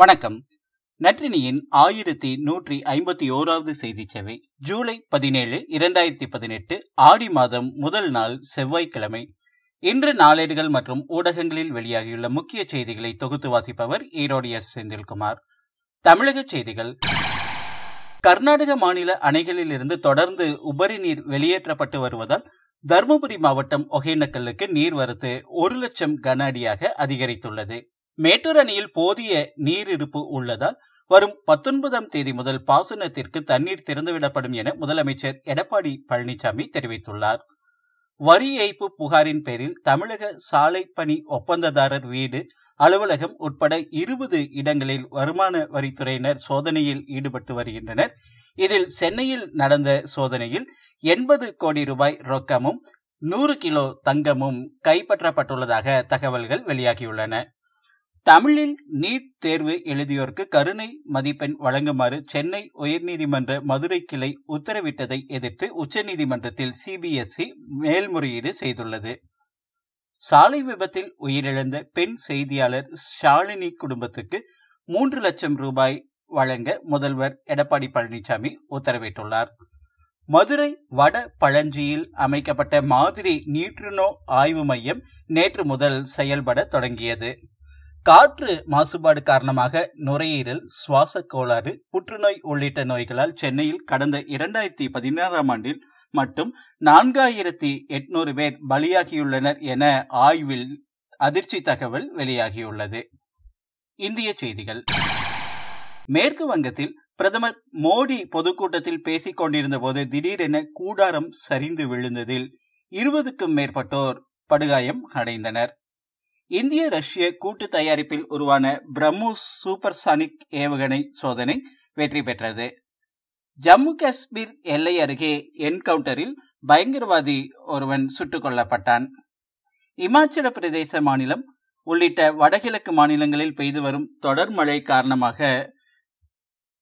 வணக்கம். நற்றினியின் ஆயிரத்தி நூற்றி ஐம்பத்தி ஓராவது செய்தி சேவை ஜூலை பதினேழு இரண்டாயிரத்தி பதினெட்டு ஆடி மாதம் முதல் நாள் செவ்வாய்க்கிழமை. இன்று நாளேடுகள் மற்றும் ஊடகங்களில் வெளியாகியுள்ள முக்கிய செய்திகளை தொகுத்து வாசிப்பவர் ஈரோடு எஸ். செந்தில்குமார். தமிழக செய்திகள். கர்நாடக மாநில அணைகளில் இருந்து தொடர்ந்து உபரி நீர் வெளியேற்றப்பட்டு வருவதால் தருமபுரி மாவட்டம் ஒகேனக்கல்லுக்கு நீர்வரத்து ஒரு லட்சம் கன அடியாக அதிகரித்துள்ளது. மேட்டூர் அணையில் போதிய நீர் இருப்பு உள்ளதால் வரும் பத்தொன்பதாம் தேதி முதல் பாசனத்திற்கு தண்ணீர் திறந்துவிடப்படும் என முதலமைச்சர் எடப்பாடி பழனிசாமி தெரிவித்துள்ளார். வரி ஏய்ப்பு புகாரின் பேரில் தமிழக சாலை பணி ஒப்பந்ததாரர் வீடு அலுவலகம் உட்பட இருபது இடங்களில் வருமான வரித்துறையினர் சோதனையில் ஈடுபட்டு வருகின்றனர். இதில் சென்னையில் நடந்த சோதனையில் எண்பது கோடி ரூபாய் ரொக்கமும் நூறு கிலோ தங்கமும் கைப்பற்றப்பட்டுள்ளதாக தகவல்கள் வெளியாகியுள்ளன. தமிழில் நீட் தேர்வு எழுதியோருக்கு கருணை மதிப்பெண் வழங்குமாறு சென்னை உயர்நீதிமன்ற மதுரை கிளை உத்தரவிட்டதை எதிர்த்து உச்சநீதிமன்றத்தில் சிபிஎஸ்இ மேல்முறையீடு செய்துள்ளது. சாலை விபத்தில் உயிரிழந்த பெண் செய்தியாளர் ஷாலினி குடும்பத்துக்கு மூன்று லட்சம் ரூபாய் வழங்க முதல்வர் எடப்பாடி பழனிசாமி உத்தரவிட்டுள்ளார். மதுரை வட பழஞ்சியில் அமைக்கப்பட்ட மாதிரி நியூட்ரினோ ஆய்வு மையம் நேற்று முதல் செயல்பட தொடங்கியது. காற்று மாசுபாடு காரணமாக நுரையீரல் சுவாச கோளாறு புற்றுநோய் உள்ளிட்ட நோய்களால் சென்னையில் கடந்த இரண்டாயிரத்தி பதினாறாம் ஆண்டில் மட்டும் நான்காயிரத்தி எட்நூறு பேர் பலியாகியுள்ளனர் என ஆய்வில் அதிர்ச்சி தகவல் வெளியாகியுள்ளது. இந்திய செய்திகள். மேற்கு வங்கத்தில் பிரதமர் மோடி பொதுக்கூட்டத்தில் பேசிக் கொண்டிருந்த போது திடீரென கூடாரம் சரிந்து விழுந்ததில் இருபதுக்கும் மேற்பட்டோர் படுகாயம் அடைந்தனர். இந்திய ரஷ்ய கூட்டு தயாரிப்பில் உருவான பிரம்மோஸ் சூப்பர்சானிக் ஏவுகணை சோதனை வெற்றி பெற்றது. ஜம்மு காஷ்மீர் எல்லை அருகே என்கவுண்டரில் பயங்கரவாதி ஒருவன் சுட்டுக் கொல்லப்பட்டான். இமாச்சல பிரதேச மாநிலம் உள்ளிட்ட வடகிழக்கு மாநிலங்களில் பெய்து வரும் தொடர் மழை காரணமாக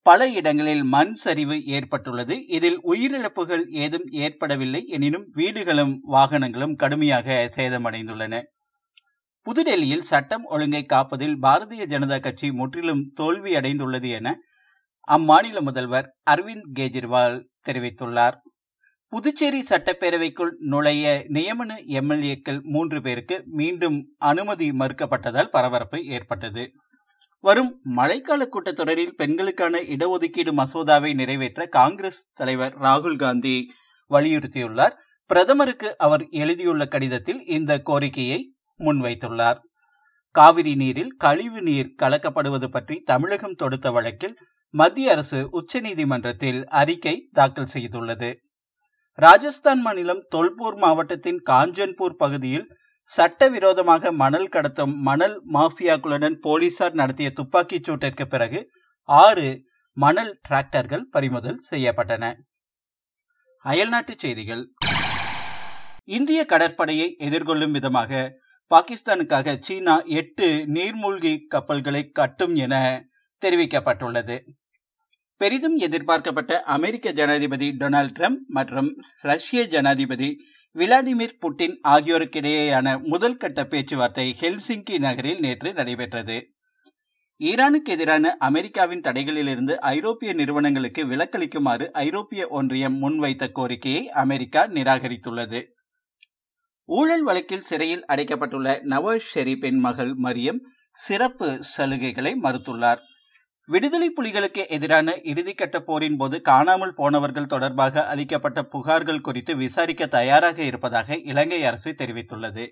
பல இடங்களில் மண் சரிவு ஏற்பட்டுள்ளது. இதில் உயிரிழப்புகள் ஏதும் ஏற்படவில்லை எனினும் வீடுகளும் வாகனங்களும் கடுமையாக சேதமடைந்துள்ளன. புதுடெல்லியில் சட்டம் ஒழுங்கை காப்பதில் பாரதிய ஜனதா கட்சி முற்றிலும் தோல்வி அடைந்துள்ளது என அம்மாநில முதல்வர் அரவிந்த் கெஜ்ரிவால் தெரிவித்துள்ளார். புதுச்சேரி சட்டப்பேரவைக்குள் நுழைய நியமன எம்எல்ஏக்கள் மூன்று பேருக்கு மீண்டும் அனுமதி மறுக்கப்பட்டதால் பரபரப்பு ஏற்பட்டது. வரும் மழைக்கால கூட்டத்தொடரில் பெண்களுக்கான இடஒதுக்கீடு மசோதாவை நிறைவேற்ற காங்கிரஸ் தலைவர் ராகுல் காந்தி வலியுறுத்தியுள்ளார். பிரதமருக்கு அவர் எழுதியுள்ள கடிதத்தில் இந்த கோரிக்கையை முன்வைத்துள்ளார். காவிரி நீரில் கழிவு நீர் கலக்கப்படுவது பற்றி தமிழகம் தொடுத்த வழக்கில் மத்திய அரசு உச்சநீதிமன்றத்தில் அறிக்கை தாக்கல் செய்துள்ளது. ராஜஸ்தான் மாநிலம் தொல்பூர் மாவட்டத்தின் காஞ்சன்பூர் பகுதியில் சட்டவிரோதமாக மணல் கடத்தும் மணல் மாஃபியாக்களுடன் போலீசார் நடத்திய துப்பாக்கிச் சூட்டிற்கு பிறகு ஆறு மணல் டிராக்டர்கள் பறிமுதல் செய்யப்பட்டன. அயல்நாட்டுச் செய்திகள். இந்திய கடற்படையை எதிர்கொள்ளும் விதமாக பாகிஸ்தானுக்காக சீனா எட்டு நீர்மூழ்கி கப்பல்களை கட்டும் என தெரிவிக்கப்பட்டுள்ளது. பெரிதும் எதிர்பார்க்கப்பட்ட அமெரிக்க ஜனாதிபதி டொனால்டு டிரம்ப் மற்றும் ரஷ்ய ஜனாதிபதி விளாடிமிர் புட்டின் ஆகியோருக்கிடையேயான முதல் கட்ட பேச்சுவார்த்தை ஹெல்சிங்கி நகரில் நேற்று நடைபெற்றது. ஈரானுக்கு எதிரான அமெரிக்காவின் தடைகளிலிருந்து ஐரோப்பிய நிறுவனங்களுக்கு விலக்களிக்குமாறு ஐரோப்பிய ஒன்றியம் முன்வைத்த கோரிக்கையை அமெரிக்கா நிராகரித்துள்ளது. ஊழல் வழக்கில் சிறையில் அடைக்கப்பட்டுள்ள நவாஸ் ஷெரீப்பின் மகள் மரியம் சிறப்பு சலுகைகளை மறுத்துள்ளார். விடுதலை புலிகளுக்கு எதிரான இறுதிக்கட்ட போரின் போது காணாமல் போனவர்கள் தொடர்பாக அளிக்கப்பட்ட புகார்கள் குறித்து விசாரிக்க தயாராக இருப்பதாக இலங்கை அரசு தெரிவித்துள்ளது.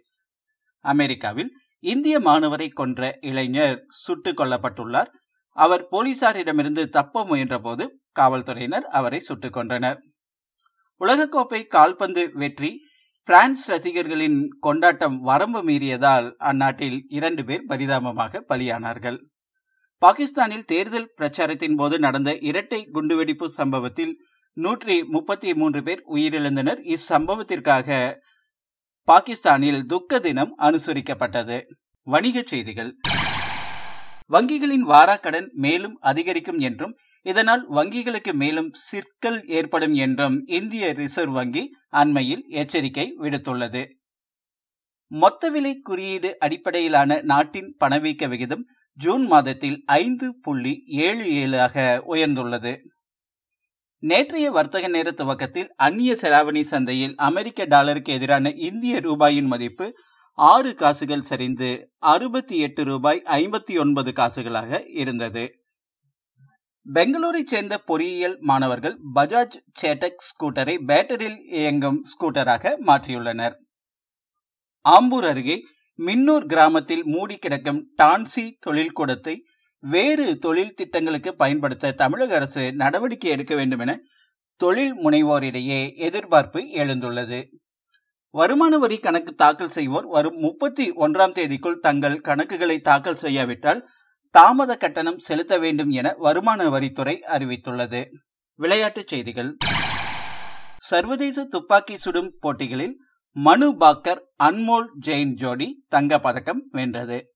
அமெரிக்காவில் இந்திய மாணவரை கொன்ற இளைஞர் சுட்டுக் கொல்லப்பட்டுள்ளார். அவர் போலீசாரிடமிருந்து தப்ப முயன்றபோது காவல்துறையினர் அவரை சுட்டுக் கொன்றனர். உலகக்கோப்பை கால்பந்து வெற்றி பிரான்ஸ் ரசிகர்களின் கொண்டாட்டம் வரம்பு மீறியதால் அந்நாட்டில் இரண்டு பேர் பரிதாபமாக பலியானார்கள். பாகிஸ்தானில் தேர்தல் பிரச்சாரத்தின் போது நடந்த இரட்டை குண்டுவெடிப்பு சம்பவத்தில் நூற்றி முப்பத்தி மூன்று பேர் உயிரிழந்தனர். இச்சம்பவத்திற்காக பாகிஸ்தானில் துக்க தினம் அனுசரிக்கப்பட்டது. வணிகச் செய்திகள். வங்கிகளின் வாராக்கடன் மேலும் அதிகரிக்கும் என்றும் இதனால் வங்கிகளுக்கு மேலும் சிக்கல் ஏற்படும் என்றும் இந்திய ரிசர்வ் வங்கி அண்மையில் எச்சரிக்கை விடுத்துள்ளது. மொத்த விலை குறியீடு அடிப்படையிலான நாட்டின் பணவீக்க விகிதம் ஜூன் மாதத்தில் ஐந்து புள்ளி ஏழு ஏழாக உயர்ந்துள்ளது. நேற்றைய வர்த்தக நேர துவக்கத்தில் அந்நிய செலாவணி சந்தையில் அமெரிக்க டாலருக்கு எதிரான இந்திய ரூபாயின் மதிப்பு ஆறு காசுகள் சரிந்து அறுபத்தி எட்டு ரூபாய் ஐம்பத்தி ஒன்பது காசுகளாக இருந்தது. பெங்களூரை சேர்ந்த பொறியியல் மாணவர்கள் பஜாஜ் சேட்டக் ஸ்கூட்டரை பேட்டரியில் இயங்கும் ஸ்கூட்டராக மாற்றியுள்ளனர். ஆம்பூர் அருகே மின்னூர் கிராமத்தில் மூடி கிடக்கும் டான்சி தொழில்கூடத்தை வேறு தொழில் திட்டங்களுக்கு பயன்படுத்த தமிழக அரசு நடவடிக்கை எடுக்க வேண்டும் என தொழில் முனைவோரிடையே எதிர்பார்ப்பு எழுந்துள்ளது. வருமான வரி கணக்கு தாக்கல் செய்வோர் வரும் முப்பத்தி ஒன்றாம் தேதிக்குள் தங்கள் கணக்குகளை தாக்கல் செய்யாவிட்டால் தாமத கட்டணம் செலுத்த வேண்டும் என வருமான வரித்துறை அறிவித்துள்ளது. விளையாட்டுச் செய்திகள். சர்வதேச துப்பாக்கி சுடும் போட்டிகளில் மனு பாக்கர் அன்மோல் ஜெயின் ஜோடி தங்க பதக்கம் வென்றது.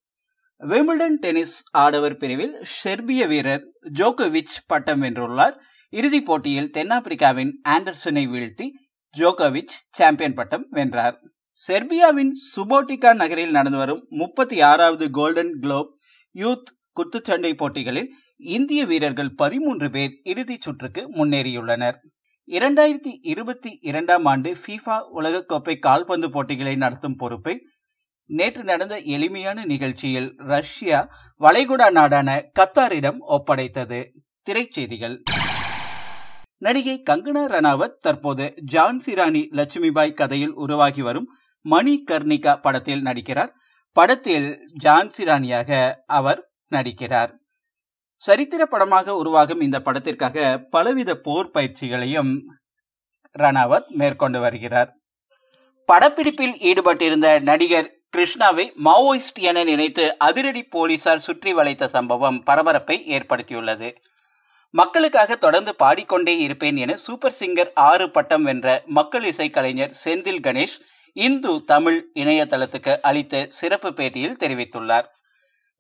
விம்பிள்டன் டென்னிஸ் ஆடவர் பிரிவில் செர்பிய வீரர் ஜோகோவிச் பட்டம் வென்றுள்ளார். இறுதிப் போட்டியில் தென்னாப்பிரிக்காவின் ஆண்டர்சனை வீழ்த்தி ஜோகோவிச் சாம்பியன் பட்டம் வென்றார். செர்பியாவின் சுபோட்டிகா நகரில் நடந்து வரும் முப்பத்தி ஆறாவது கோல்டன் குளோப் யூத் குத்துச்சண்டை போட்டிகளில் இந்திய வீரர்கள் பதிமூன்று பேர் இறுதிச் சுற்றுக்கு முன்னேறியுள்ளனர். இரண்டாயிரத்தி இருபத்தி இரண்டாம் ஆண்டு ஃபீஃபா உலகக்கோப்பை கால்பந்து போட்டிகளை நடத்தும் பொறுப்பை நேற்று நடந்த எளிமையான நிகழ்ச்சியில் ரஷ்யா வளைகுடா நாடான கத்தாரிடம் ஒப்படைத்தது. திரைச்செய்திகள் நடிகை கங்கனா ரணாவத் தற்போது ஜான் சிராணி லட்சுமிபாய் கதையில் உருவாகி வரும் மணி கர்ணிகா படத்தில் நடிக்கிறார். படத்தில் ஜான் சிராணியாக அவர் நடிக்கிறார். சரித்திர படமாக உருவாகும் இந்த படத்திற்காக பலவித போர் பயிற்சிகளையும் ரணாவத் மேற்கொண்டு வருகிறார். படப்பிடிப்பில் ஈடுபட்டிருந்த நடிகர் கிருஷ்ணாவை மாவோயிஸ்ட் என நினைத்து அதிரடி போலீசார் சுற்றி வளைத்த சம்பவம் பரபரப்பை ஏற்படுத்தியுள்ளது. மக்களுக்காக தொடர்ந்து பாடிக்கொண்டே இருப்பேன் என சூப்பர் சிங்கர் ஆறு பட்டம் வென்ற மக்கள் இசை கலைஞர் செந்தில் கணேஷ் இந்து தமிழ் இணையதளத்துக்கு அளித்த சிறப்பு பேட்டியில் தெரிவித்துள்ளார்.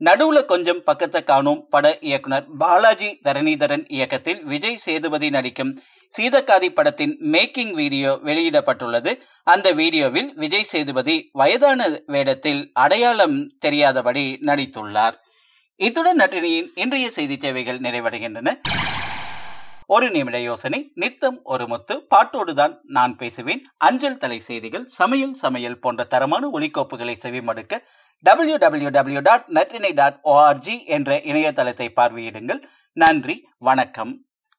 நடுவுல கொஞ்சம் பக்கத்தை காணும் பட இயக்குனர் பாலாஜி தரணிதரன் இயக்கத்தில் விஜய் சேதுபதி நடிக்கும் சீதக்காதி படத்தின் மேக்கிங் வீடியோ வெளியிடப்பட்டுள்ளது. அந்த வீடியோவில் விஜய் சேதுபதி வயதான வேடத்தில் அடையாளம் தெரியாதபடி நடித்துள்ளார். இத்துடன் நட்டினியின் இன்றைய செய்தி சேவைகள் நிறைவடைகின்றன. ஒரு நிமிட யோசனை நித்தம் ஒரு முத்து. பாட்டோடுதான் நான் பேசுவேன். அஞ்சல் தலை செய்திகள் சமையல் சமையல் போன்ற தரமான ஒலிக்கோப்புகளை செவிமடுக்க W W W dot Natrinai dot O R G என்ற இணையதளத்தை பார்வையிடுங்கள். நன்றி வணக்கம்.